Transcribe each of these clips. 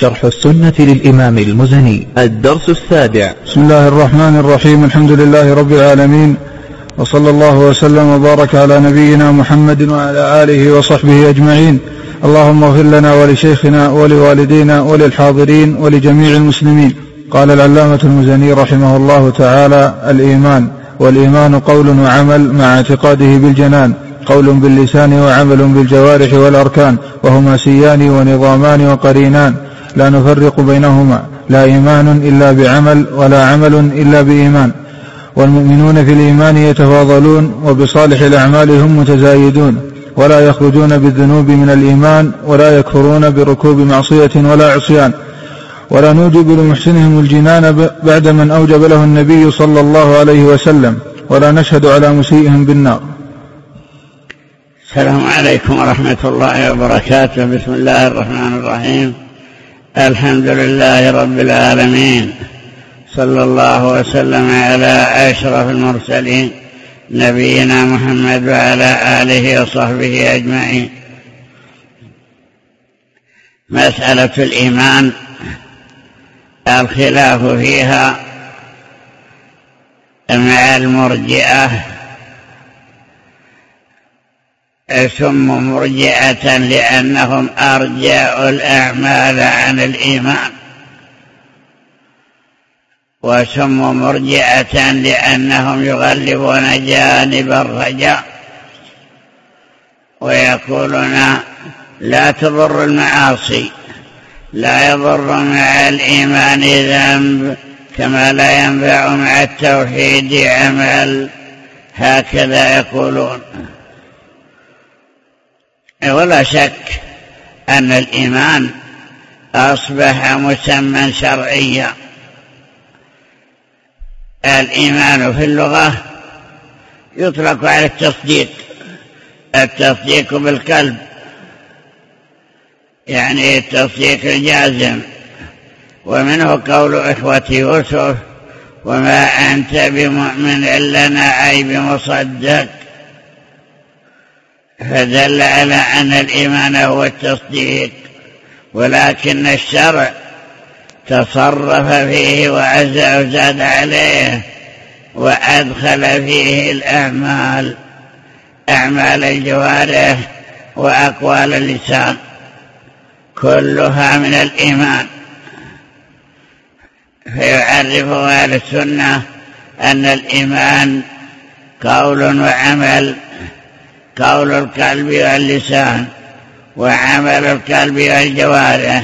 شرح السنة للإمام المزني. الدرس السابع. بسم الله الرحمن الرحيم. الحمد لله رب العالمين. وصلى الله وسلم وبارك على نبينا محمد وعلى آله وصحبه أجمعين. اللهم اغفر لنا ولشيخنا ولوالدينا وللحاضرين ولجميع المسلمين. قال العلامة المزني رحمه الله تعالى الإيمان. والإيمان قول وعمل مع اعتقاده بالجنان. قول باللسان وعمل بالجوارح والأركان. وهما سيان ونظامان وقرينان. لا نفرق بينهما لا إيمان إلا بعمل ولا عمل إلا بإيمان. والمؤمنون في الإيمان يتفاضلون وبصالح الأعمال هم متزايدون ولا يخرجون بالذنوب من الإيمان ولا يكفرون بركوب معصية ولا عصيان. ولا نوجب لمحسنهم الجنان بعد من أوجب له النبي صلى الله عليه وسلم ولا نشهد على مسيئهم بالنار. السلام عليكم ورحمة الله وبركاته. بسم الله الرحمن الرحيم. الحمد لله رب العالمين. صلى الله وسلم على أشرف المرسلين. نبينا محمد وعلى آله وصحبه أجمعين. مسألة الإيمان. الخلاف فيها مع المرجئة سموا مرجئة لأنهم أرجعوا الأعمال عن الإيمان. وسموا مرجئة لأنهم يغلبون جانب الرجاء ويقولون لا تضر المعاصي لا يضر مع الإيمان ذنب كما لا ينفع مع التوحيد عمل. هكذا يقولون. ولا شك أن الإيمان أصبح مسمى شرعيا. الإيمان في اللغة يطلق على التصديق التصديق بالقلب يعني التصديق الجازم. ومنه قول إخوة يوسف وما أنت بمؤمن لنا أي بمصدق. فدل على أن الإيمان هو التصديق ولكن الشرع تصرف فيه وعز وزاد عليه وأدخل فيه الأعمال أعمال الجوارح وأقوال اللسان كلها من الإيمان. فيعرف أهل السنة أن الإيمان قول وعمل قول القلب واللسان وعمل القلب والجوارح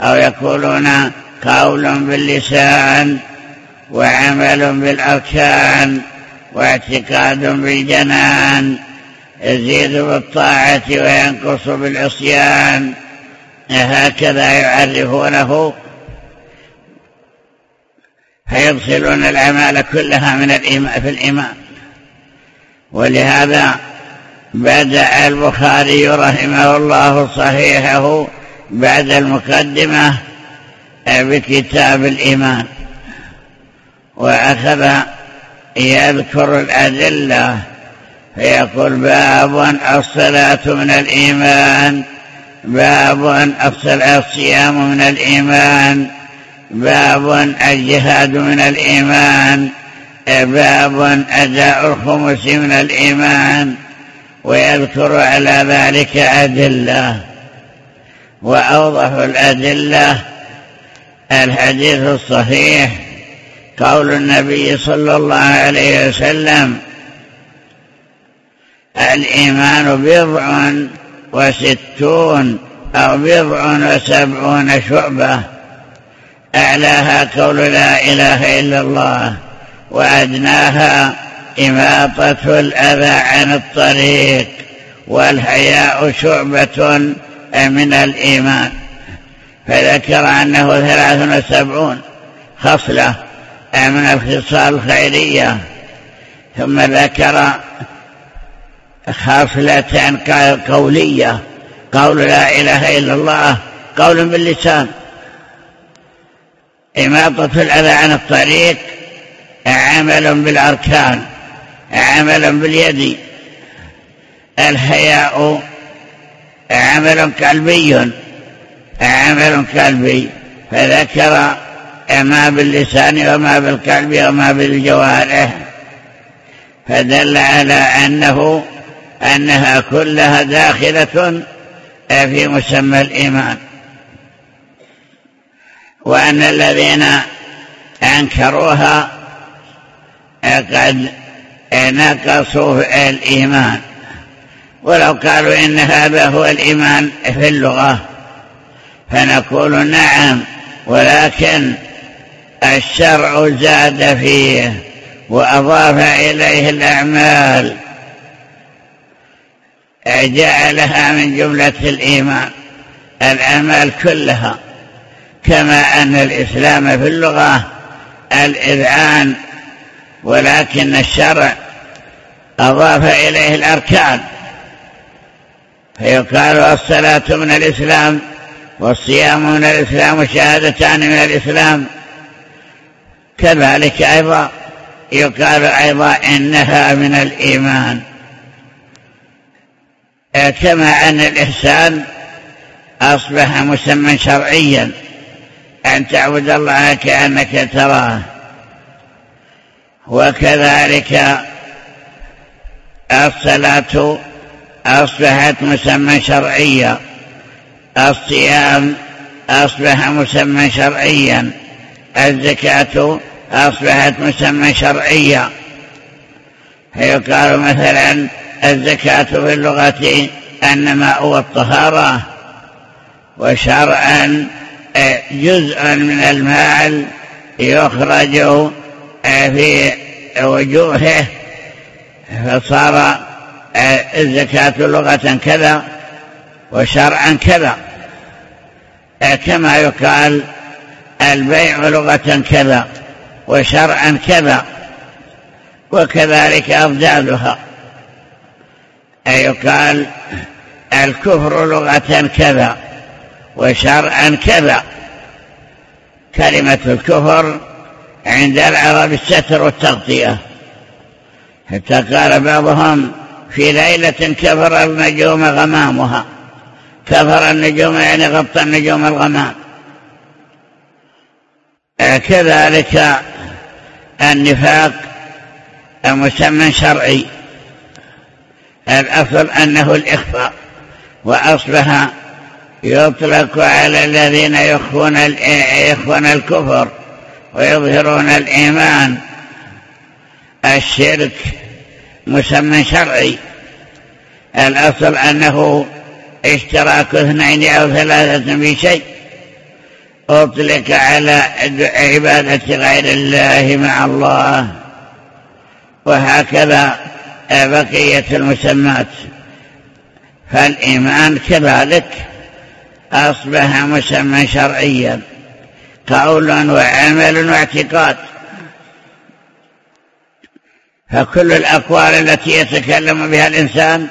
أو يقولون قول باللسان وعمل بالأركان واعتقاد بالجنان يزيد بالطاعة وينقص بالعصيان هكذا يعرفونه. فيدخلون الأعمال كلها من الإيمان في الإيمان. ولهذا بدأ البخاري رحمه الله صحيحه بعد المقدمة بكتاب الإيمان. وأخذ يذكر الأدلة فيقول باب الصلاة من الإيمان باب الصيام من الإيمان باب الجهاد من الإيمان باب أداء الخمس من الإيمان. ويذكر على ذلك أدلة. وأوضح الأدلة الحديث الصحيح قول النبي صلى الله عليه وسلم الإيمان بضع وستون أو بضع وسبعون شعبة. أعلاها قول لا إله إلا الله وأدناها إماطة الأذى عن الطريق والحياء شعبة من الإيمان. فذكر أنه ثلاث وسبعون خصلة من الخصال الخيرية. ثم ذكر خصلة قولية قول لا إله إلا الله قول باللسان. إماطة الأذى عن الطريق عمل بالأركان. عمل باليد. الحياء عمل قلبي عمل قلبي فذكر ما باللسان وما بالقلب وما بالجوارح. فدل على أنه أنها كلها داخلة في مسمى الإيمان. وأن الذين أنكروها قد نقصوا الإيمان. ولو قالوا إن هذا هو الإيمان في اللغة فنقول نعم ولكن الشرع زاد فيه وأضاف إليه الأعمال. جعلها من جملة الإيمان الأعمال كلها. كما أن الإسلام في اللغة الإذعان ولكن الشرع أضاف إليه الأركان. فيقال الصلاة من الإسلام والصيام من الإسلام والشهادتان من الإسلام. كذلك أيضا يقال أيضا إنها من الإيمان. كما أن الإحسان أصبح مسمى شرعيا أن تعبد الله كأنك تراه. وكذلك الصلاة أصبحت مسمى شرعيا. الصيام أصبح مسمى شرعيا. الزكاة أصبحت مسمى شرعيا. فيقال مثلا الزكاة في اللغة أنما هو الطهارة وشرعا جزء من المال يخرج في وجوهه فصار الزكاة لغة كذا وشرعا كذا. كما يقال البيع لغة كذا وشرعا كذا وكذلك أفضالها. أي يقال الكفر لغة كذا وشرعا كذا. كلمة الكفر عند العرب الستر والتغطية. حتى قال بعضهم في ليلة كفر النجوم غمامها. كفر النجوم يعني غطى النجوم الغمام. كذلك النفاق مسمى شرعي. الأصل أنه الإخفاء وأصبح يطلق على الذين يخفون يخفون الكفر ويظهرون الإيمان. الشرك مسمى شرعي. الأصل أنه اشتراك اثنين أو ثلاثة بشيء أطلق على عبادة غير الله مع الله. وهكذا بقية المسمات. فالإيمان كذلك. أصبح مسمى شرعيا. قول وعمل واعتقاد. فكل الأقوال التي يتكلم بها الإنسان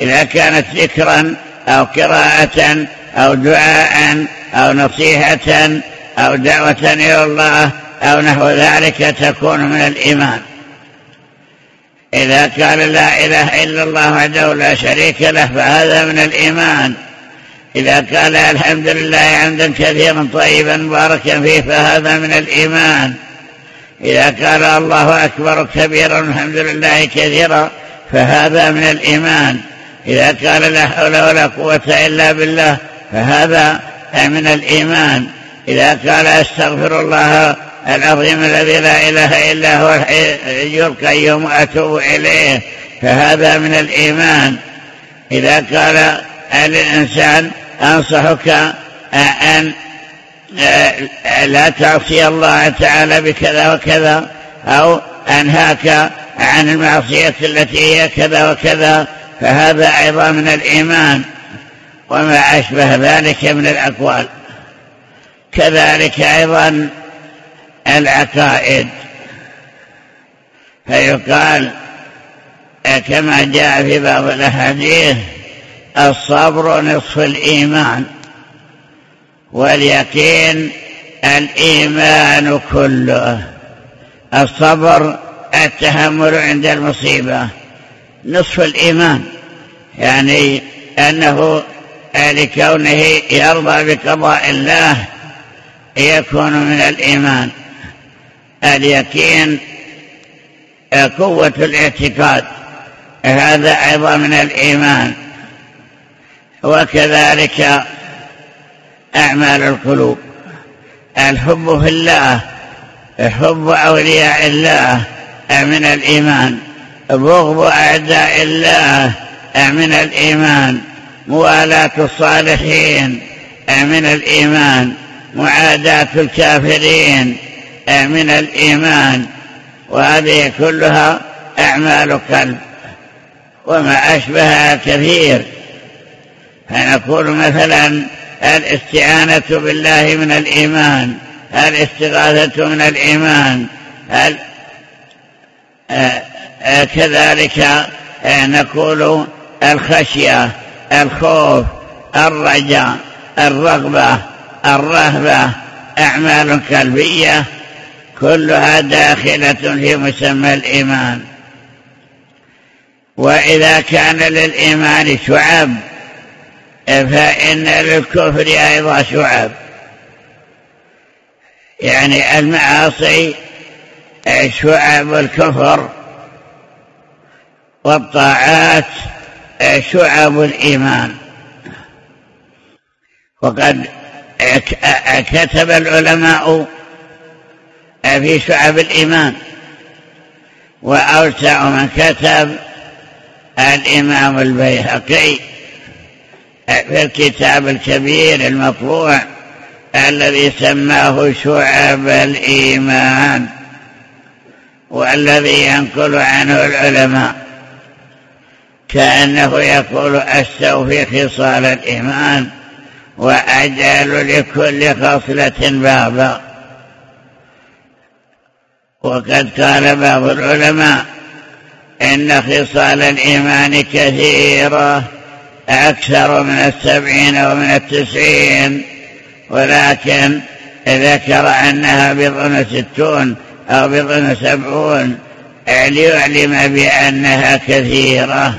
إذا كانت ذكرا أو قراءة أو دعاء أو نصيحة أو دعوة إلى الله أو نحو ذلك تكون من الإيمان. إذا قال لا إله إلا الله وحده لا شريك له فهذا من الإيمان. إذا قال الحمد لله حمدا كثيرا طيبا مباركا فيه فهذا من الإيمان. إذا قال الله أكبر كبيرا الحمد لله كثيرا فهذا من الإيمان. إذا قال لا حول ولا قوة إلا بالله فهذا من الإيمان. إذا قال أستغفر الله العظيم الذي لا إله إلا هو الحي القيوم أتوب إليه فهذا من الإيمان. إذا قال الإنسان أنصحك أن لا تعصي الله تعالى بكذا وكذا أو أنهاك عن المعصية التي هي كذا وكذا فهذا أيضا من الإيمان وما أشبه ذلك من الأقوال. كذلك أيضا العقائد فيقال كما جاء في بعض الأحاديث الصبر نصف الإيمان. واليقين الإيمان كله. الصبر التحمل عند المصيبة نصف الإيمان. يعني أنه لكونه يرضى بقضاء الله يكون من الإيمان. اليقين قوة الاعتقاد هذا أيضا من الإيمان. وكذلك أعمال القلوب. الحب في الله حب أولياء الله من الإيمان. بغض أعداء الله من الإيمان. موالاة الصالحين من الإيمان. معاداة الكافرين من الإيمان. وهذه كلها أعمال قلب وما أشبهها كثير. فنقول مثلا الاستعانة بالله من الإيمان الاستغاثة من الإيمان آه، آه، كذلك آه، نقول الخشية الخوف الرجاء الرغبة الرهبة أعمال قلبية كلها داخلة في مسمى الإيمان. وإذا كان للإيمان شعب فإن للكفر أيضا شعب. يعني المعاصي شعب الكفر والطاعات شعب الإيمان. وقد كتب العلماء في شعب الإيمان وأوسع من كتب الإمام البيهقي في الكتاب الكبير المطبوع الذي سماه شعب الإيمان والذي ينقل عنه العلماء كأنه يقول استوفي خصال الإيمان وأجعل لكل خصلة بابا. وقد قال بعض العلماء إن خصال الإيمان كثيرة. أكثر من السبعين ومن التسعين. ولكن ذكر أنها بضن ستون أو بضن سبعون. ليعلم بأنها كثيرة.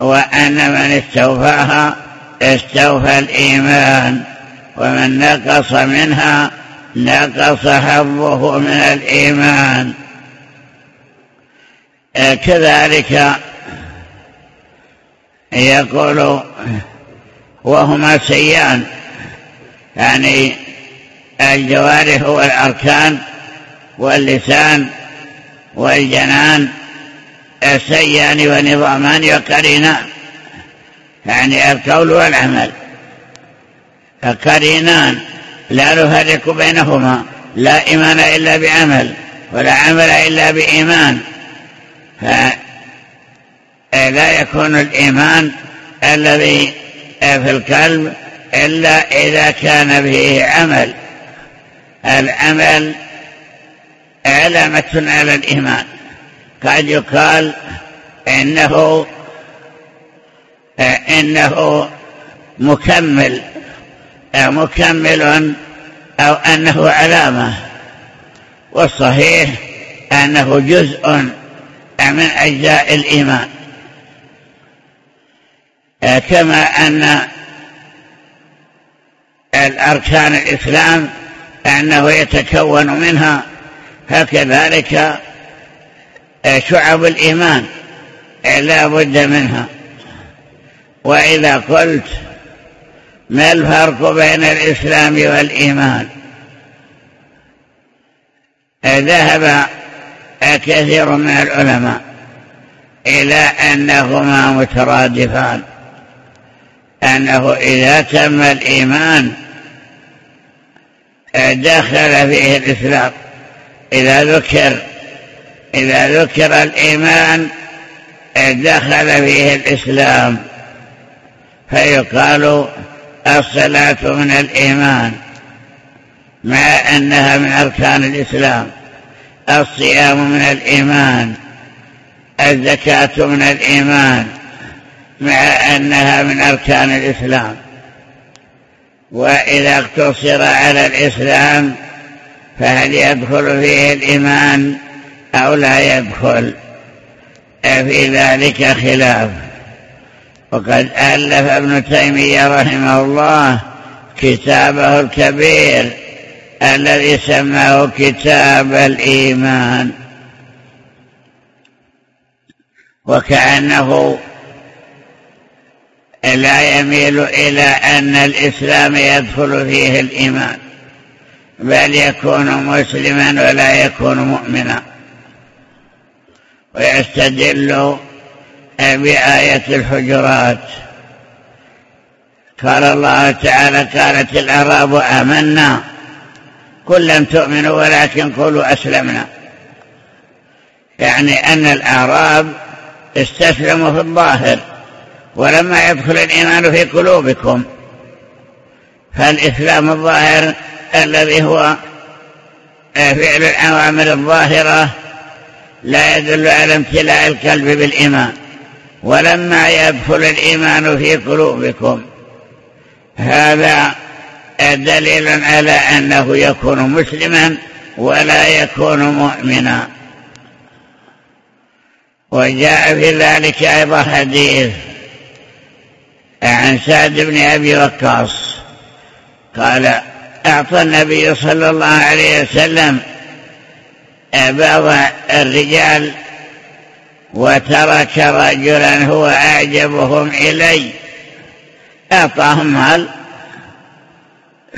وأن من استوفاها استوفى الإيمان. ومن نقص منها نقص حظه من الإيمان. كذلك يقول وهما سيان يعني الجوارح والأركان واللسان والجنان السيان ونظامان وقرينان يعني القول والعمل. قرينان لا نفرق بينهما. لا إيمان إلا بعمل ولا عمل إلا بإيمان. فلا يكون الإيمان الذي في القلب إلا إذا كان به عمل. العمل علامة على الإيمان. قد يقال إنه إنه مكمل مكمل أو أنه علامة. والصحيح أنه جزء من أجزاء الإيمان. كما أن الأركان الإسلام أنه يتكون منها فكذلك شعب الإيمان لا بد منها. وإذا قلت ما الفرق بين الإسلام والإيمان؟ ذهب كثير من العلماء إلى أنهما مترادفان. أنه إذا تم الإيمان دخل فيه الإسلام. إذا ذكر إذا ذكر الإيمان دخل فيه الإسلام. فيقال الصلاة من الإيمان مع أنها من أركان الإسلام. الصيام من الإيمان الزكاة من الإيمان. مع أنها من أركان الإسلام. وإذا اقتصر على الإسلام فهل يدخل فيه الإيمان أو لا يدخل؟ في ذلك خلاف. وقد ألف ابن تيمية رحمه الله كتابه الكبير الذي سماه كتاب الإيمان. وكأنه لا يميل إلى أن الإسلام يدخل فيه الإيمان بل يكون مسلما ولا يكون مؤمنا. ويستدل بآية الحجرات. قال الله تعالى قالت الأعراب آمنا قل لم تؤمنوا ولكن قولوا أسلمنا. يعني أن الأعراب استسلموا في الظاهر ولما يدخل الإيمان في قلوبكم فالإسلام الظاهر الذي هو فعل الأوامر الظاهرة لا يدل على امتلاء القلب بالإيمان. ولما يدخل الإيمان في قلوبكم هذا دليل على أنه يكون مسلما ولا يكون مؤمنا. وجاء في ذلك أيضا حديث عن سعد بن أبي وقاص. قال أعطى النبي صلى الله عليه وسلم بعض الرجال وترك رجلا هو أعجبهم إلي. أعطاهم مال.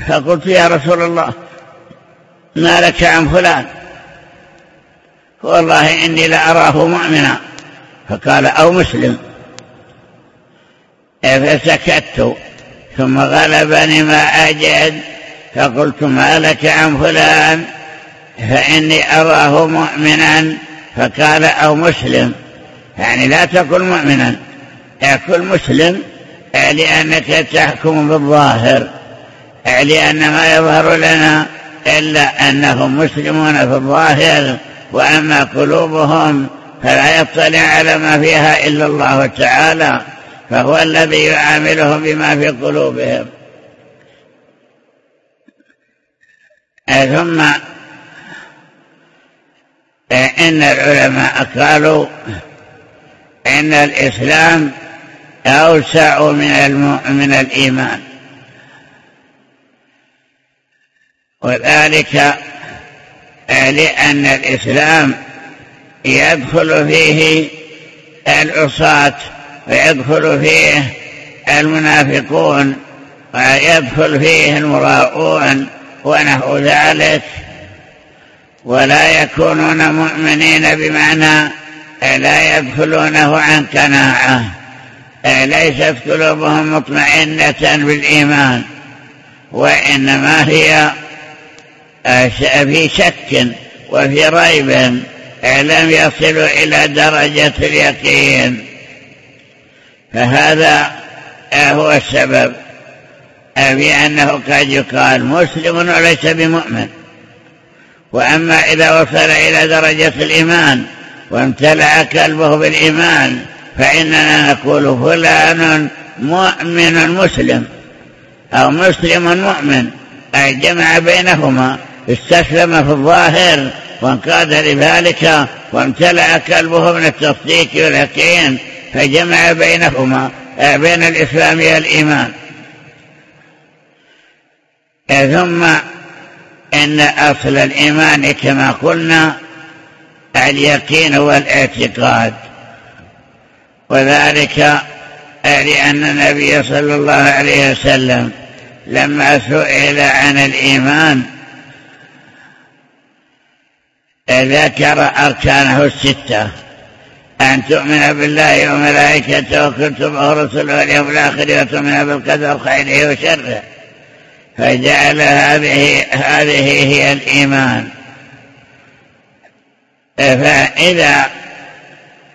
فقلت يا رسول الله ما لك عن فلان؟ والله إني لأراه مؤمنا. فقال أو مسلم. فسكت ثم غلبني ما أجد؟ فقلت ما لك عن فلان؟ فإني أراه مؤمنا فقال أو مسلم. يعني لا تقل مؤمنا. أقل مسلم لأنك تحكم بالظاهر. لأن ما يظهر لنا إلا أنهم مسلمون في الظاهر وأما قلوبهم فلا يطلع على ما فيها إلا الله تعالى. فهو الذي يعاملهم بما في قلوبهم. ثم إن العلماء قالوا إن الإسلام أوسع من من الإيمان. وذلك لأن الإسلام يدخل فيه العصاة. ويدخل فيه المنافقون ويدخل فيه المراؤون ونحو ذلك. ولا يكونون مؤمنين بمعنى لا يدخلونه عن قناعة ليست قلوبهم مطمئنة بالإيمان وإنما هي في شك وفي ريب لم يصلوا إلى درجة اليقين. فهذا هو السبب. في انه قد يقال مسلم وليس بمؤمن. وأما إذا وصل إلى درجة الإيمان وامتلأ كلبه بالإيمان فإننا نقول فلان مؤمن مسلم أو مسلم مؤمن. أي جمع بينهما استسلم في الظاهر وانقاد لذلك وامتلأ كلبه من التصديق واليقين فجمع بينهما بين الإسلام والإيمان. ثم إن أصل الإيمان كما قلنا اليقين والاعتقاد. وذلك لأن النبي صلى الله عليه وسلم لما سئل عن الإيمان ذكر أركانه الستة. أن تؤمن بالله وملائكته وكتبه ورسله واليوم الآخر وتؤمن بالقدر خيره وشره. فجعل هذه هذه هي الإيمان. فإذا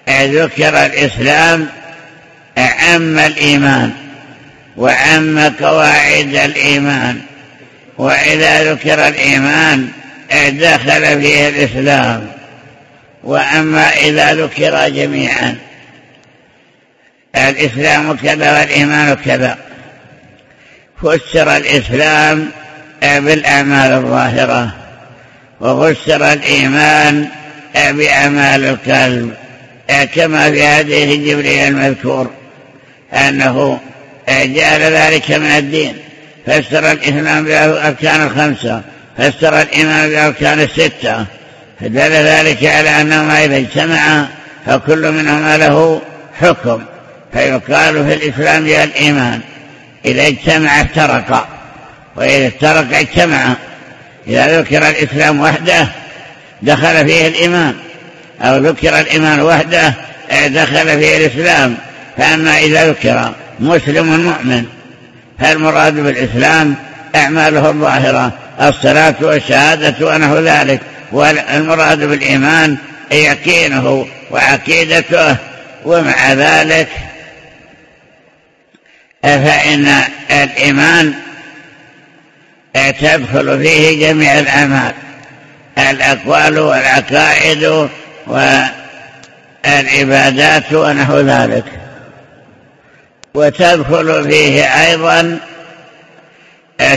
ذكر الإسلام أعم الإيمان وعم قواعد الإيمان. وإذا ذكر الإيمان دخل فيه الإسلام. وأما إذا ذكر جميعا الإسلام كذا والإيمان كذا فسر الإسلام بالأعمال الظاهرة وفسر الإيمان بأعمال القلب كما في حديث جبريل المذكور أنه جعل ذلك من الدين فسر الإسلام بالأركان الخمسة فسر الإيمان بالأركان الستة. فدل ذلك على أنهما إذا اجتمعا فكل منهما له حكم فيقال في الإسلام الإيمان إذا اجتمع افترق وإذا افترق اجتمع. إذا ذكر الإسلام وحده دخل فيه الإيمان أو ذكر الإيمان وحده دخل فيه الإسلام. فأما إذا ذكر مسلم مؤمن فالمراد بالإسلام أعماله الظاهرة الصلاة والشهادة ونحو ذلك. والمراد بالإيمان يقينه وعقيدته ومع ذلك فإن الإيمان تدخل فيه جميع الأعمال الأقوال والعقائد والعبادات ونحو ذلك. وتدخل فيه أيضا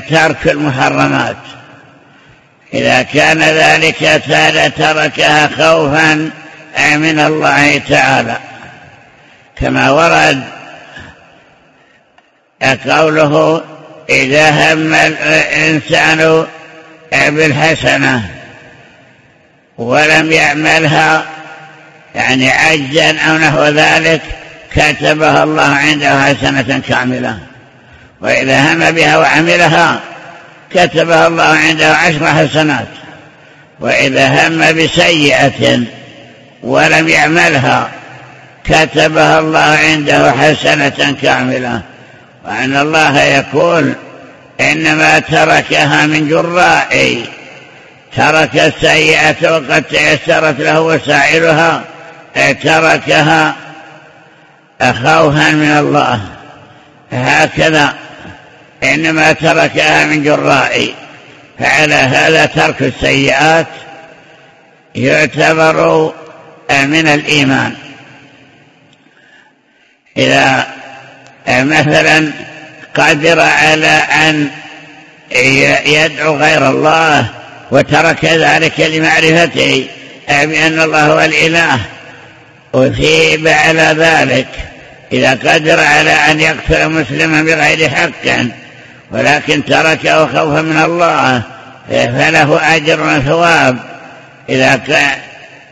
ترك المحرمات. إذا كان ذلك تركها خوفا من الله تعالى. كما ورد قوله إذا هم الإنسان بالحسنة ولم يعملها يعني عجا أو نحو ذلك كتبها الله عنده حسنة كاملة. وإذا هم بها وعملها كتبها الله عنده عشر حسنات وإذا هم بسيئة ولم يعملها كتبها الله عنده حسنة كاملة. وأن الله يقول إنما تركها من جرائي ترك السيئة وقد تيسرت له وسائلها تركها خوفا من الله. هكذا إنما تركها من جرائي. فعلى هذا ترك السيئات يعتبر من الإيمان. إذا مثلا قادر على أن يدعو غير الله وترك ذلك لمعرفته بأن الله هو الإله؟ أثيب على ذلك. إذا قدر على أن يقتل مسلما بغير حق ولكن تركه خوفا من الله فله أجر وثواب. إذا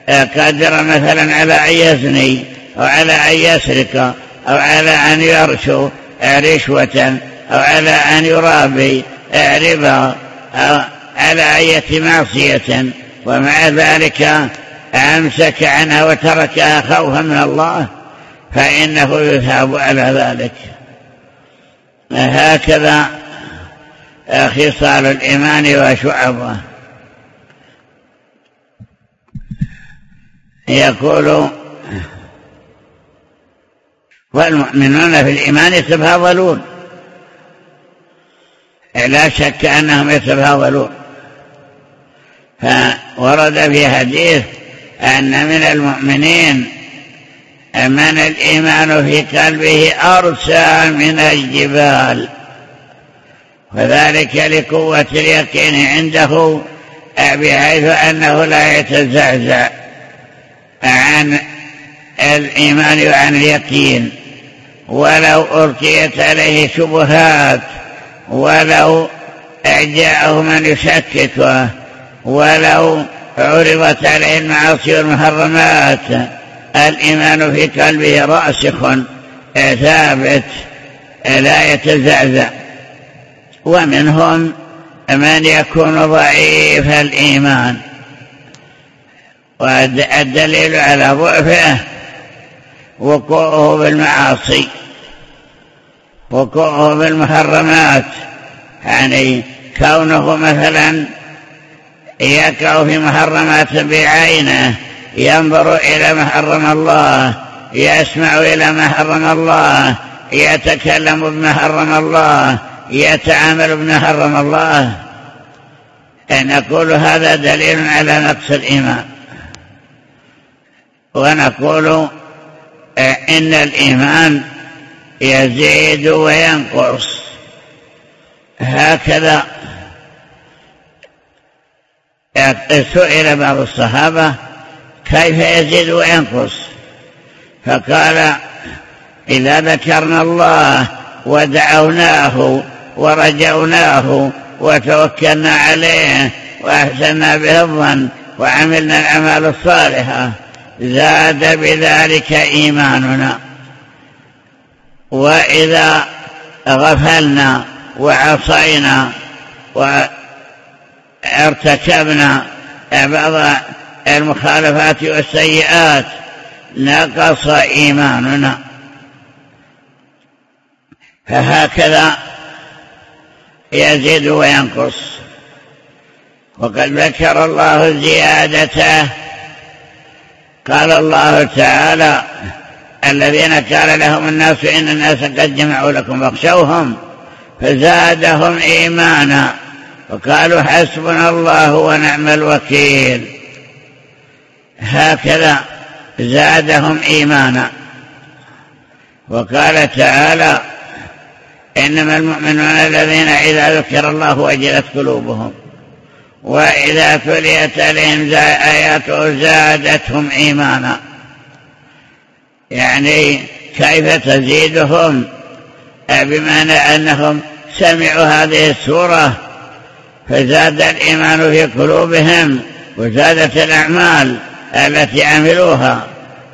قدر مثلا على أن يزني أو على أن يسرق أو على أن يرشو رشوة أو على أن يرابي ربا أو على أية معصية. ومع ذلك أمسك عنها وتركها خوفا من الله فإنه يثاب على ذلك. هكذا خصال الإيمان وشعبه يقول والمؤمنون في الإيمان يتفاضلون. لا شك أنهم يتفاضلون. فورد في حديث أن من المؤمنين من الإيمان في قلبه أرسى من الجبال. وذلك لقوة اليقين عنده بحيث أنه لا يتزعزع عن الإيمان وعن اليقين. ولو ألقيت عليه شبهات ولو جاءه من يشككه ولو عرضت عليه المعاصي والمحرمات الإيمان في قلبه راسخ ثابت لا يتزعزع. ومنهم من يكون ضعيف الإيمان. والدليل على ضعفه وقوعه بالمعاصي وقوعه بالمحرمات. يعني كونه مثلا يقع في محرمات بعينه ينظر إلى ما حرم الله يسمع إلى ما حرم الله يتكلم بما حرم الله يتعامل بما حرم الله. نقول هذا دليل على نقص الإيمان. ونقول إن الإيمان يزيد وينقص. هكذا. سئل بعض الصحابة كيف يزيد وينقص؟ فقال إذا ذكرنا الله ودعوناه ورجوناه وتوكلنا عليه وأحسنا به الظن وعملنا الأعمال الصالحة. زاد بذلك إيماننا. وإذا غفلنا وعصينا وارتكبنا بعض المخالفات والسيئات نقص إيماننا. فهكذا يزيد وينقص. وقد ذكر الله زيادته. قال الله تعالى الذين كان لهم الناس إن الناس قد جمعوا لكم فاخشوهم فزادهم إيمانا. وقالوا حسبنا الله ونعم الوكيل. هكذا زادهم إيمانا. وقال تعالى إنما المؤمنون الذين إذا ذكر الله وجلت قلوبهم وإذا تليت عليهم آياته زادتهم إيمانا. يعني كيف تزيدهم؟ بمعنى أنهم سمعوا هذه السورة فزاد الإيمان في قلوبهم وزادت الأعمال التي عملوها.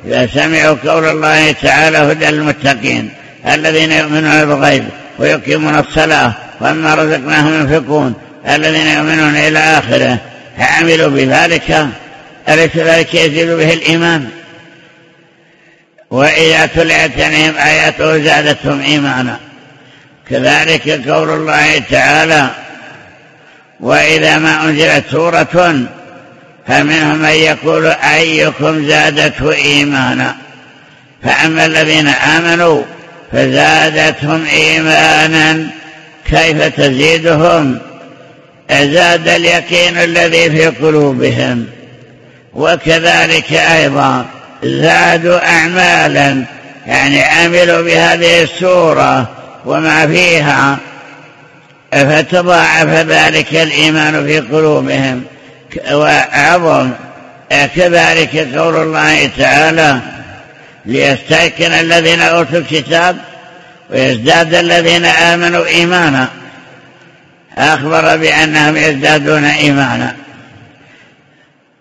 إذا سمعوا قول الله تعالى هدى للمتقين الذين يؤمنون بالغيب ويقيمون الصلاة وأما رزقناهم ينفقون. الذين يؤمنون إلى آخره فعملوا بذلك أليس ذلك يزيد به الإيمان؟ وإذا تلعت عليهم آياته زادتهم إيمانا. كذلك قول الله تعالى وإذا ما أنزلت سورة فمنهم من يقول أيكم زادته إيمانا؟ فأما الذين آمنوا فزادتهم إيمانا. كيف تزيدهم؟ زاد اليقين الذي في قلوبهم. وكذلك أيضا زادوا أعمالا يعني عملوا بهذه السورة وما فيها. فتضاعف ذلك الإيمان في قلوبهم. وعظم كذلك قول الله تعالى ليستيقن الذين أوتوا الكتاب ويزداد الذين آمنوا إيمانا. أخبر بأنهم يزدادون إيمانا.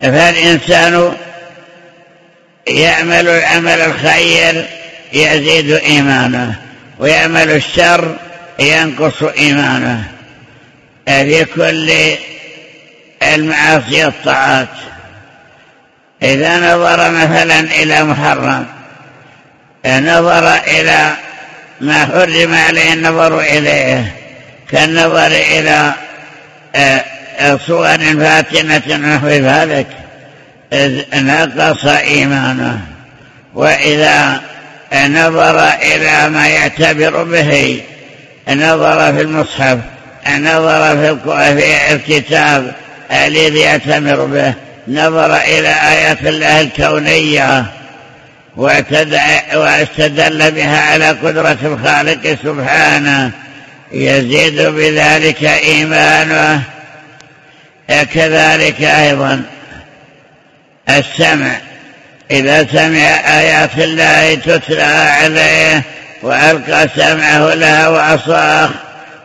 فالإنسان يعمل العمل الخير يزيد إيمانه ويعمل الشر ينقص إيمانه. في كل المعاصي الطاعات. إذا نظر مثلا إلى محرم نظر إلى ما حرم عليه النظر إليه كالنظر إلى آه، صور فاتنة نحو ذلك نقص إيمانه وإذا نظر إلى ما يعتبر به نظر في المصحف نظر في الكتاب الذي يعتمر به نظر إلى آيات الله الكونية. واستدل بها على قدرة الخالق سبحانه. يزيد بذلك إيمانه. كذلك أيضا السمع. إذا سمع آيات الله تتلى عليه وألقى سمعه لها وأصاخ.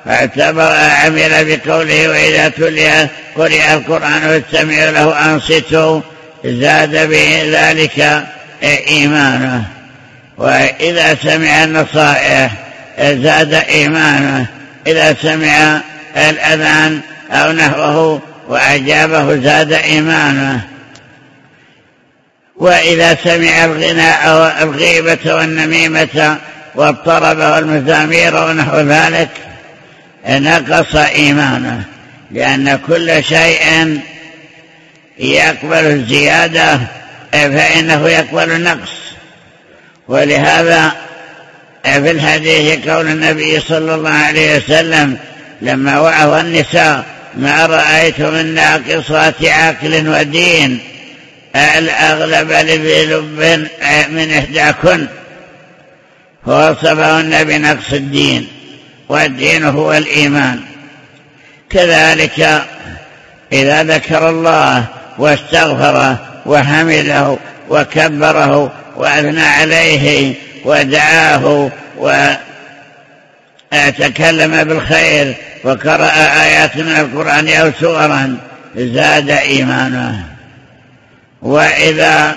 فاعتبر عمل بقوله وإذا تلي قرئ القرآن واستمعوا له أنصتوا. زاد به ذلك. إيمانه وإذا سمع النصائح زاد إيمانه إذا سمع الأذان أو نحوه وأجابه زاد إيمانه. وإذا سمع الغناء أو الغيبة والنميمة والطرب والمزامير ونحو ذلك نقص إيمانه لأن كل شيء يقبل الزيادة فإنه يقبل النقص. ولهذا في الحديث قول النبي صلى الله عليه وسلم لما وعظ النساء ما رأيت من ناقصات عقل ودين الأغلب لذي لب من إحداكن؟ فوصفهن بنقص الدين والدين هو الإيمان. كذلك إذا ذكر الله واستغفره وحمده وكبره وأثنى عليه ودعاه وتكلم بالخير وقرأ آيات من القرآن أو سورا زاد إيمانه. وإذا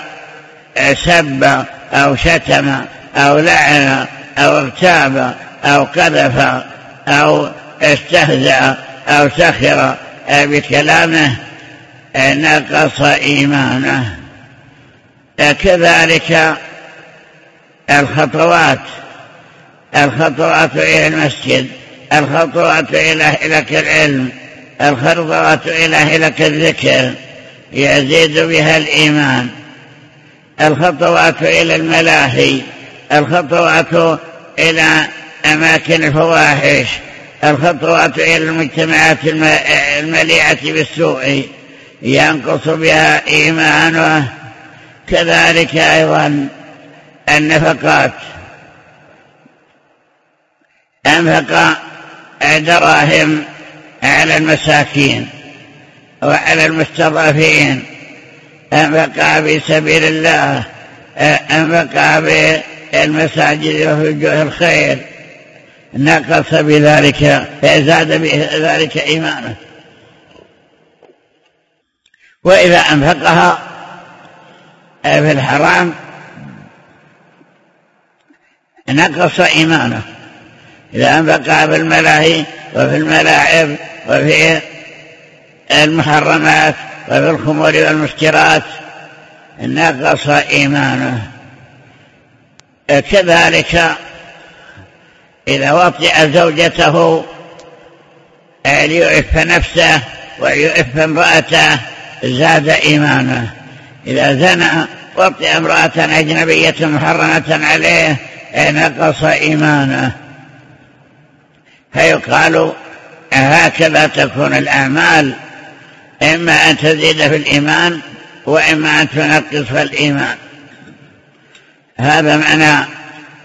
سب أو شتم أو لعن أو اغتاب أو قذف أو استهزأ أو سخر بكلامه نقص إيمانه كذلك الخطوات الخطوات إلى المسجد الخطوات إلى هلك العلم الخطوات إلى هلك الذكر يزيد بها الإيمان. الخطوات إلى الملاهي الخطوات إلى أماكن الفواحش الخطوات إلى المجتمعات المليئة بالسوء. ينقص بها إيمانه. كذلك أيضا النفقات. أنفق دراهم على المساكين وعلى المستضعفين. أنفق في سبيل الله أنفق بالمساجد وفي الخير. نقص بذلك زاد بذلك إيمانه. وإذا أنفقها في الحرام نقص إيمانه. إذا أنفقها في الملاهي وفي الملاعب وفي المحرمات وفي الخمور والمسكرات نقص إيمانه. كذلك إذا وطئ زوجته ليؤف نفسه ويؤف امرأته زاد إيمانه. إذا زنى وطئ امرأة أجنبية محرمة عليه نقص إيمانه. فيقال هكذا تكون الأعمال. إما أن تزيد في الإيمان وإما أن تنقص في الإيمان. هذا معنى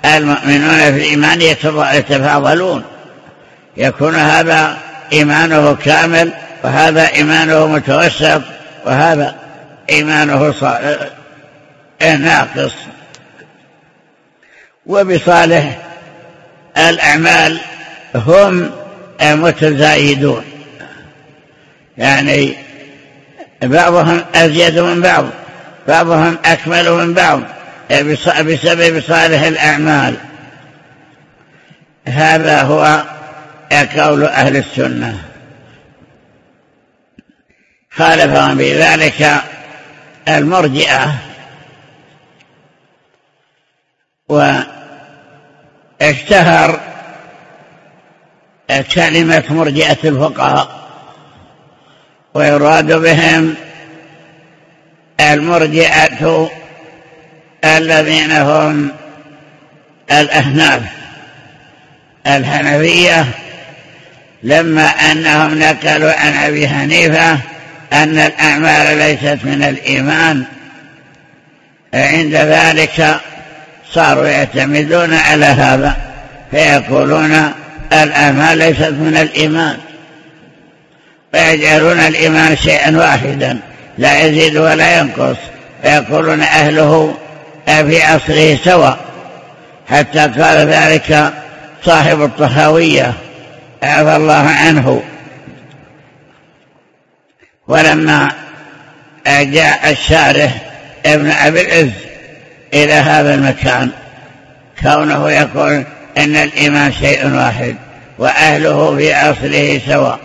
المؤمنون في الإيمان يتفاضلون. يكون هذا إيمانه كامل وهذا إيمانه متوسط. وهذا إيمانه ناقص. وبصالح الأعمال هم متزايدون يعني بعضهم أزيد من بعض بعضهم أكمل من بعض بسبب صالح الأعمال. هذا هو قول أهل السنة. خالفهم بذلك المرجئة واشتهر كلمة مرجئة الفقهاء ويراد بهم المرجئة الذين هم الأحناف الحنفية لما أنهم نقلوا عن أبي حنيفة أن الأعمال ليست من الإيمان عند ذلك صاروا يعتمدون على هذا فيقولون الأعمال ليست من الإيمان. ويجعلون الإيمان شيئا واحدا لا يزيد ولا ينقص. فيقولون أهله في عصره سواء. حتى قال ذلك صاحب الطهاوية عفى الله عنه. ولما جاء الشارح ابن أبي العز إلى هذا المكان كونه يقول إن الإيمان شيء واحد وأهله في أصله سواء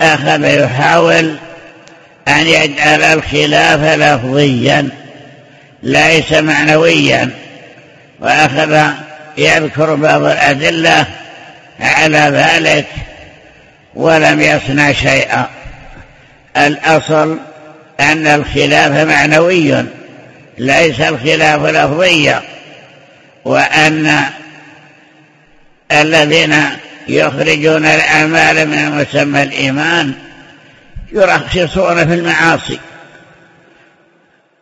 أخذ يحاول أن يجعل الخلاف لفظيا ليس معنويا وأخذ يذكر بعض الأدلة على ذلك ولم يصنع شيئا. الأصل أن الخلاف معنوي ليس الخلاف لفظيا وأن الذين يخرجون الأعمال من مسمى الإيمان يرخصون في المعاصي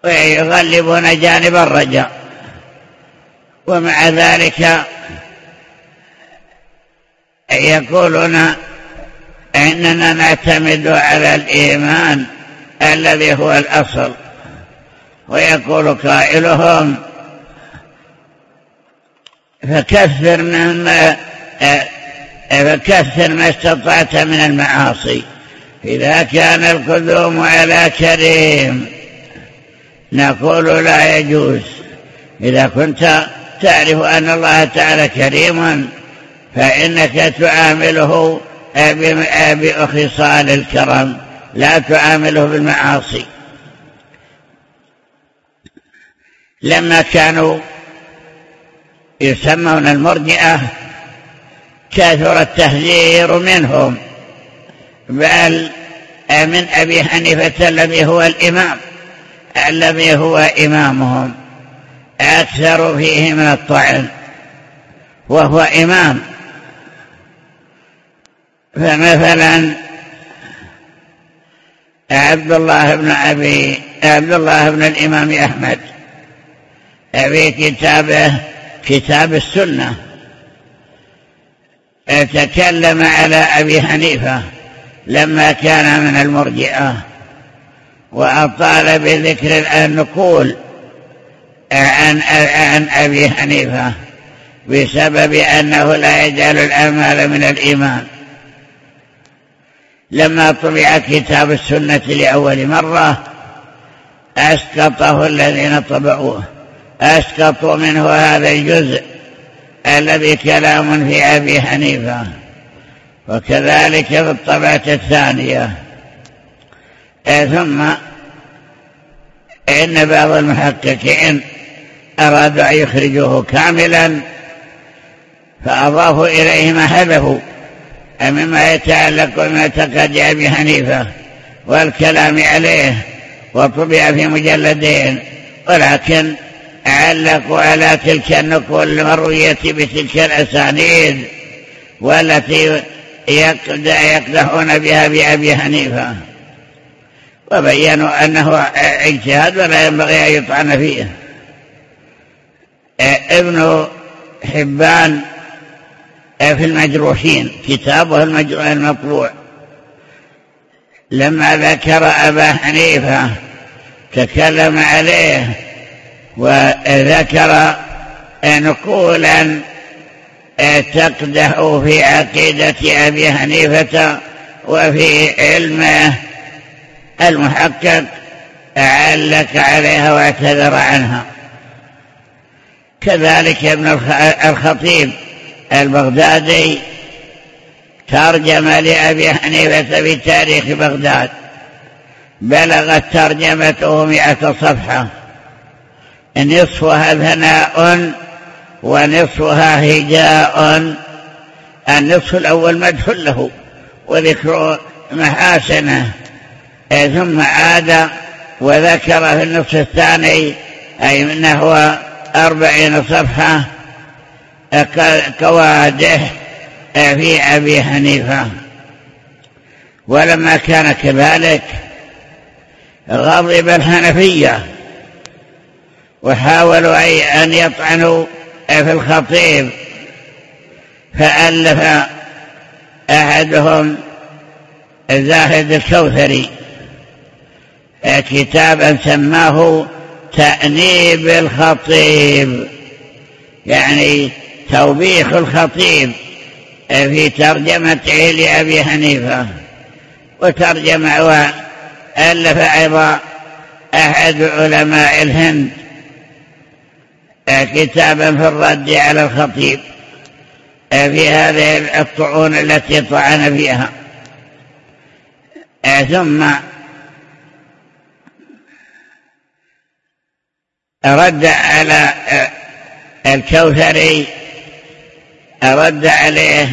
ويغلبون جانب الرجاء. ومع ذلك يقولون إننا نعتمد على الإيمان الذي هو الأصل. ويقول قائلهم فكثر مما فكثر ما استطعت من المعاصي. إذا كان القدوم على كريم. نقول لا يجوز. إذا كنت تعرف أن الله تعالى كريم فإنك تعامله بخصال الكرم لا تعامله بالمعاصي. لما كانوا يسمون المرجئة كثر التهذير منهم. بل من أبي حنيفة الذي هو الإمام الذي هو إمامهم أكثر فيه من الطعن وهو إمام. فمثلا عبد الله بن أبي عبد الله بن الإمام أحمد في كتابه كتاب السنة. تكلم على أبي حنيفة لما كان من المرجئة وأطال بذكر النقول عن, عن أبي حنيفة بسبب أنه لا يجعل الأعمال من الإيمان. لما طبع كتاب السنة لأول مرة أسقطه الذين طبعوه. أسقطوا منه هذا الجزء الذي كلام في أبي حنيفة. وكذلك في الطبعة الثانية. ثم إن بعض المحققين أرادوا أن يخرجوه كاملا فأضافوا إليه ما حذفوا مما يتعلق بمعتقد أبي حنيفة والكلام عليه وطبع في مجلدين ولكن علقوا على تلك النقول المروية بتلك الأسانيد والتي يقدحون بها بأبي حنيفة. وبينوا أنه اجتهاد ولا ينبغي أن يطعن فيه. ابن حبان في المجروحين. كتابه المجروح المطلوع لما ذكر أبا حنيفة تكلم عليه وذكر نقولا تقدح في عقيدة أبي حنيفة وفي علمه المحقق علق عليها وأعتذر عنها. كذلك ابن الخطيب. البغدادي ترجم لأبي حنيفة في تاريخ بغداد. بلغت ترجمته مئة صفحة. نصفها ثناء ونصفها هجاء. النصف الأول مدح له وذكر محاسنه. ثم عاد وذكر في النصف الثاني أي نحو أربعين صفحة. كواده في أبي حنيفة. ولما كان كذلك غضب الحنفية وحاولوا أن يطعنوا في الخطيب فألف أحدهم زاهد الكوثري. كتابا سماه تأنيب الخطيب. يعني توبيخ الخطيب في ترجمته لأبي حنيفة. وترجم وألف أيضا أحد علماء الهند كتابا في الرد على الخطيب في هذه الطعون التي طعن فيها. ثم رد على الكوثري رد عليه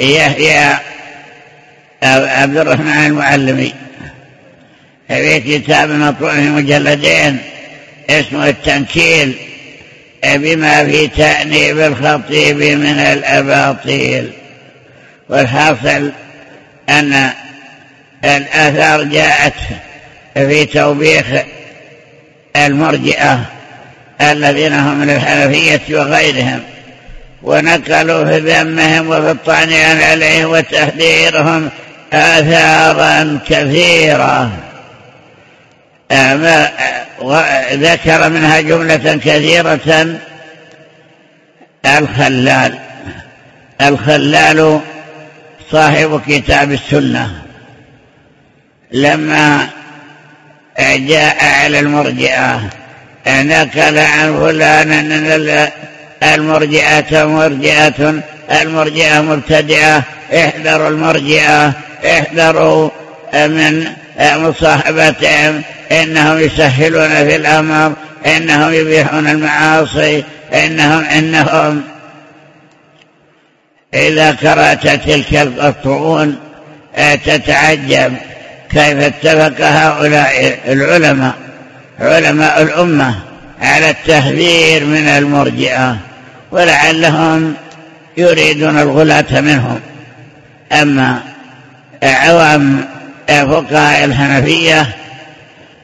يحيى عبد الرحمن المعلمي. في كتاب مطبوع في مجلدين اسمه التنكيل. بما في تأنيب الخطيب من الأباطيل. والحاصل أن الآثار جاءت في توبيخ المرجئة الذين هم من الحنفية وغيرهم. ونقلوا في ذمهم وفي الطعن عليه وتهديرهم آثارا كثيرة. ذكر منها جملة كثيرة الخلال. الخلال صاحب كتاب السنة. لما جاء على المرجئة نقل عن فلان أن المرجئة مرجئة المرجئة مبتدئة احذروا المرجئة احذروا من مصاحبتهم إنهم يسهلون في الأمر إنهم يبيحون المعاصي إنهم إنهم إذا قرأت تلك الطعون تتعجب كيف اتفق هؤلاء العلماء علماء الأمة على التحذير من المرجئة. ولعلهم يريدون الغلاة منهم. أما عوام فقهاء الحنفية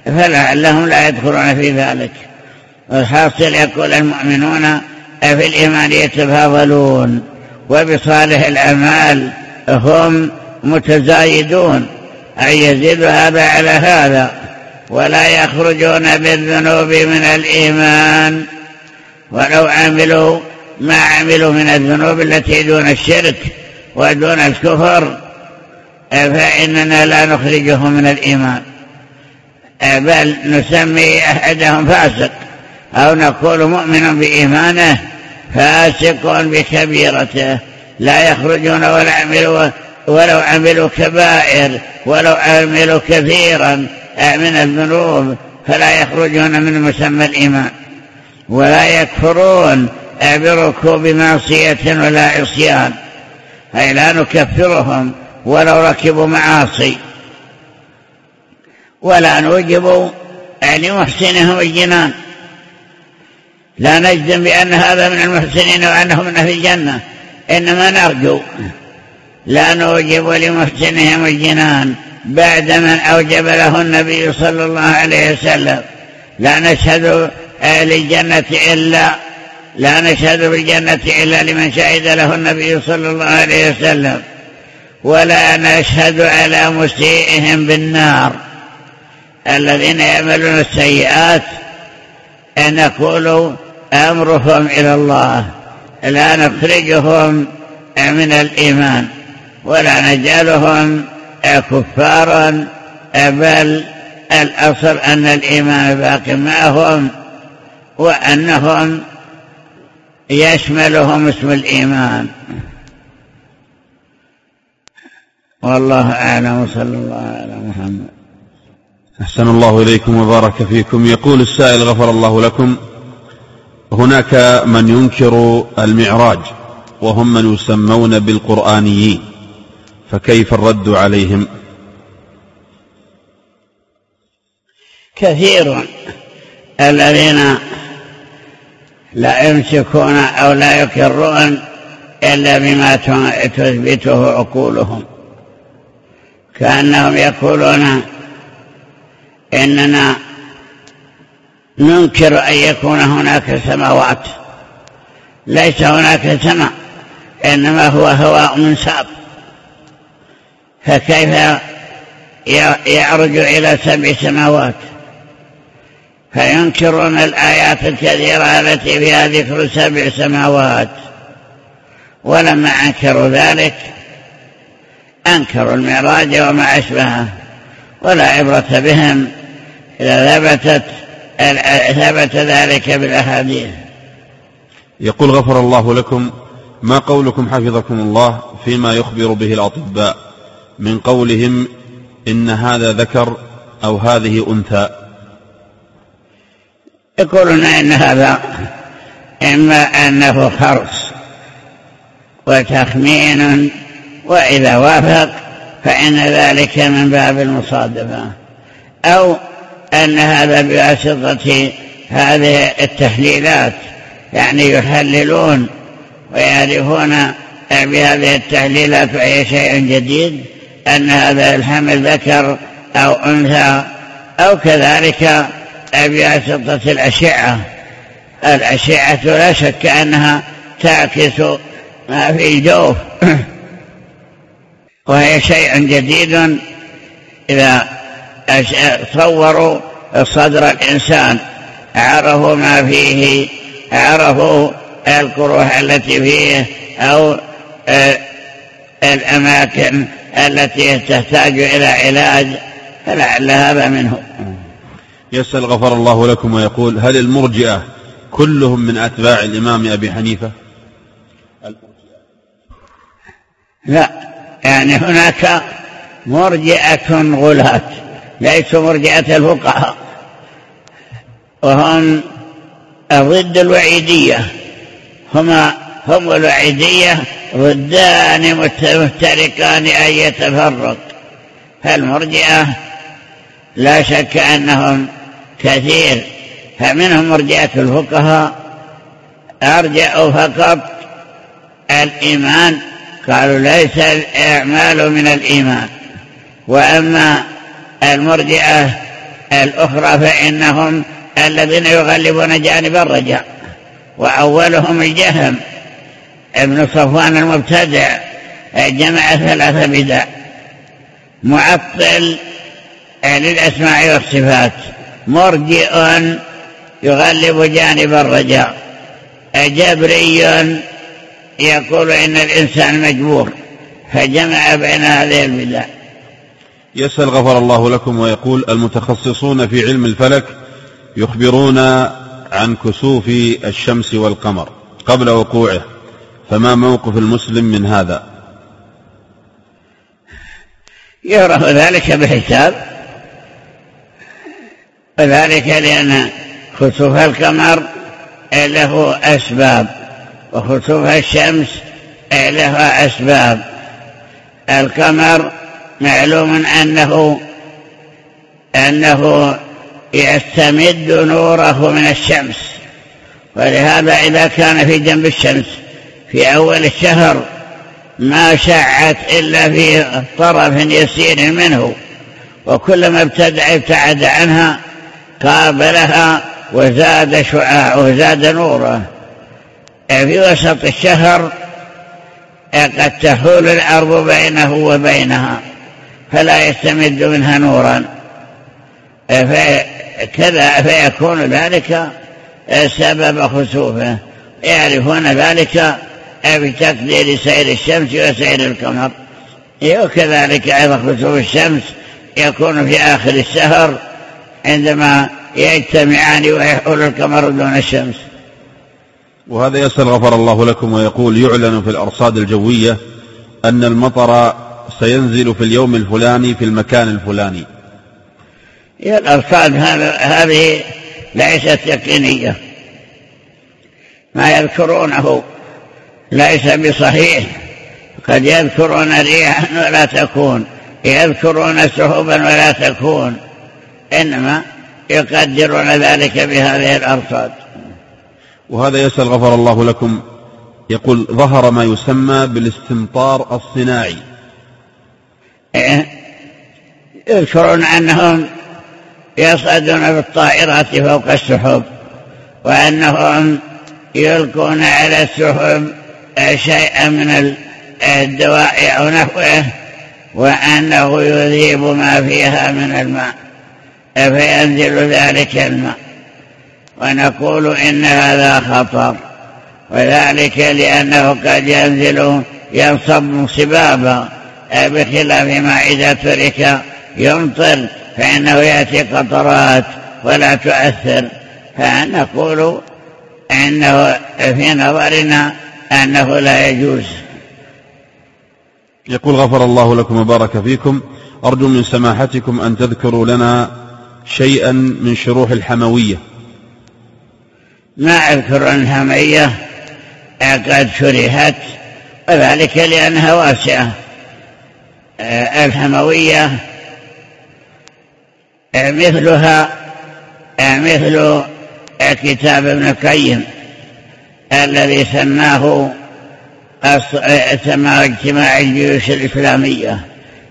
فلعلهم لا يدخلون في ذلك. والحاصل يقول المؤمنون في الإيمان يتفاضلون وبصالح الأعمال هم متزايدون. أن يزيد هذا على هذا ولا يخرجون بالذنوب من الإيمان. ولو عملوا ما عملوا من الذنوب التي دون الشرك ودون الكفر. فإننا لا نخرجه من الإيمان. بل نسمي أحدهم فاسق أو نقول مؤمن بإيمانه فاسق بكبيرته. لا يخرجون ولا عملوا ولو عملوا كبائر ولو عملوا كثيرا من الذنوب. فلا يخرجون من مسمى الإيمان. ولا يكفرون بركوب معصية ولا عصيان. أي لا نكفرهم ولو ركبوا معاصي. ولا نوجب لمحسنهم الجنان. لا نجزم بأن هذا من المحسنين وأنه من أهل الجنة. إنما نرجو لا نوجب لمحسنهم الجنان بعد من أوجب له النبي صلى الله عليه وسلم. لا نشهد للجنة إلا لا نشهد بالجنة إلا لمن شهد له النبي صلى الله عليه وسلم ولا نشهد على مسيئهم بالنار. الذين يعملون السيئات أن نقول أمرهم إلى الله لا نخرجهم من الإيمان ولا نجعلهم كفارا بل الأصل أن الإيمان باق معهم وأنهم يشملهم اسم الإيمان. والله أعلم صلى الله على محمد. أحسن الله إليكم وبارك فيكم. يقول السائل غفر الله لكم. هناك من ينكر المعراج وهم من يسمون بالقرآنيين فكيف الرد عليهم؟ كثير الذين لا يمسكون أو لا يكرون إلا بما تثبته عقولهم. كأنهم يقولون إننا ننكر أن يكون هناك سماوات. ليس هناك سماء إنما هو هواء منساب فكيف يعرج إلى سبع سماوات؟ فينكرون الآيات الكثيرة التي فيها ذكر سبع سماوات. ولما أنكروا ذلك أنكروا المعراج وما أشبهه ولا عبرة بهم إذا ثبتت ثبت ذلك بالأحاديث. يقول غفر الله لكم ما قولكم حفظكم الله فيما يخبر به الأطباء من قولهم إن هذا ذكر أو هذه أنثى. يقولون إن هذا إما أنه خرص وتخمين وإذا وافق فإن ذلك من باب المصادفة أو أن هذا بواسطة هذه التحليلات يعني يحللون ويعرفون بهذه التحليلات وهي شيء جديد أن هذا الحمل ذكر أو أنثى أو كذلك بواسطة الأشعة الأشعة لا شك أنها تعكس ما في الجوف. وهي شيء جديد إذا صوروا صدر الإنسان. عرفوا ما فيه عرفوا القروح التي فيه أو آه، الأماكن التي تحتاج إلى علاج فلعل هذا منه. يسأل غفر الله لكم ويقول هل المرجئة كلهم من أتباع الإمام أبي حنيفة؟ لا يعني هناك مرجئة غلاة ليسوا مرجئة الفقهاء وهم ضد الوعيدية. هما هم الوعيدية ضدان مفترقان أن يتفرق. فالمرجئة لا شك أنهم كثير فمنهم مرجئة الفقهاء أرجعوا فقط الإيمان قالوا ليس الأعمال من الإيمان. وأما المرجئة الأخرى فإنهم الذين يغلبون جانب الرجاء وأولهم الجهم ابن صفوان المبتدع جمع ثلاث بدع معطل للأسماء والصفات. مرجئ يغلب جانب الرجاء. جبري يقول إن الإنسان مجبور فجمع بين هذه البدع. يسأل غفر الله لكم ويقول المتخصصون في علم الفلك يخبرون عن كسوف الشمس والقمر قبل وقوعه فما موقف المسلم من هذا؟ يعرف ذلك بحساب. وذلك لأن خسوف القمر له أسباب وخسوف الشمس له أسباب. القمر معلوم أنه أنه يستمد نوره من الشمس. ولهذا إذا كان في جنب الشمس في أول الشهر ما شعت إلا في طرف يسير منه وكلما ابتعد عنها قابلها وزاد شعاعه وزاد نوره. في وسط الشهر قد تحول الأرض بينه وبينها فلا يستمد منها نورا. فكذا فيكون ذلك سبب خسوفه. يعرفون ذلك بتقدير سير الشمس وسير القمر. وكذلك أيضا خسوف الشمس يكون في آخر الشهر عندما يجتمعان ويحول القمر دون الشمس. وهذا يسأل غفر الله لكم ويقول يعلن في الأرصاد الجوية أن المطر سينزل في اليوم الفلاني في المكان الفلاني. هي الأرصاد هذه ليست يقينية. ما يذكرونه ليس بصحيح. قد يذكرون ريحا ولا تكون يذكرون سحبا ولا تكون. إنما يقدرون ذلك بهذه الأرصاد. وهذا يسأل غفر الله لكم. يقول ظهر ما يسمى بالاستمطار الصناعي. إيه؟ يذكرون أنهم يصعدون بالطائرات فوق السحب وأنهم يلقون على السحب شيئا من الدواء أو نحوه وأنه يذيب ما فيها من الماء. فينزل ذلك الماء؟ ونقول إن هذا خطر وذلك لأنه قد ينزل ينصب صبابا. بخلاف ما إذا ترك يمطر فإنه يأتي قطرات ولا تؤثر. فنقول إنه في نظرنا أنه لا يجوز. يقول غفر الله لكم وبارك فيكم. أرجو من سماحتكم أن تذكروا لنا شيئا من شروح الحموية. ما أذكر الحموية قد شرحت وذلك لأنها واسعة. الحموية مثلها مثل كتاب ابن القيم الذي سماه سماه اجتماع الجيوش الإسلامية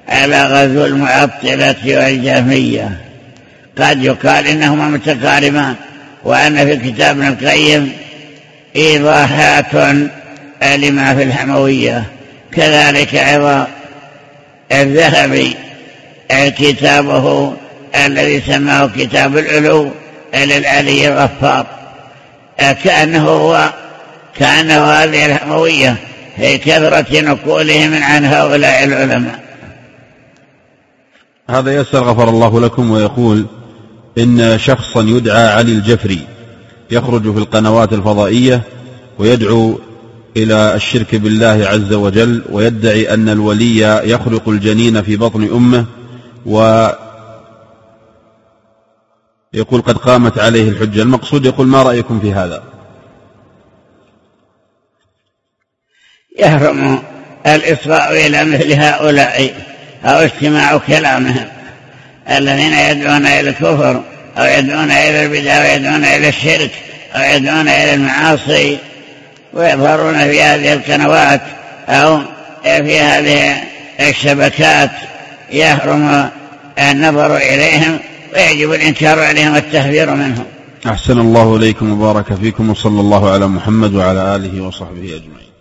على غزو المعطلة والجهمية. قد يقال إنهما متقاربان وأن في كتاب ابن القيم إيضاحات لما في الحموية. كذلك أيضا الذهبي كتابه الذي سماه كتاب العلو للعلي الغفار. كأنه هو كأنه هذه الهموية في كثرة نقولهم عن هؤلاء العلماء. هذا يسأل غفر الله لكم ويقول إن شخصا يدعى علي الجفري يخرج في القنوات الفضائية ويدعو إلى الشرك بالله عز وجل ويدعي أن الولي يخلق الجنين في بطن أمه و يقول قد قامت عليه الحجة. المقصود يقول ما رأيكم في هذا؟ يهرم الإصغاء إلى مثل هؤلاء أو استماع كلامهم. الذين يدعون إلى الكفر أو يدعون إلى البدع أو يدعون إلى الشرك أو يدعون إلى المعاصي ويظهرون في هذه القنوات أو في هذه الشبكات يحرم النظر إليهم ويجب الإنكار عليهم والتحذير منهم. أحسن الله إليكم وبارك فيكم وصلى الله على محمد وعلى آله وصحبه أجمعين.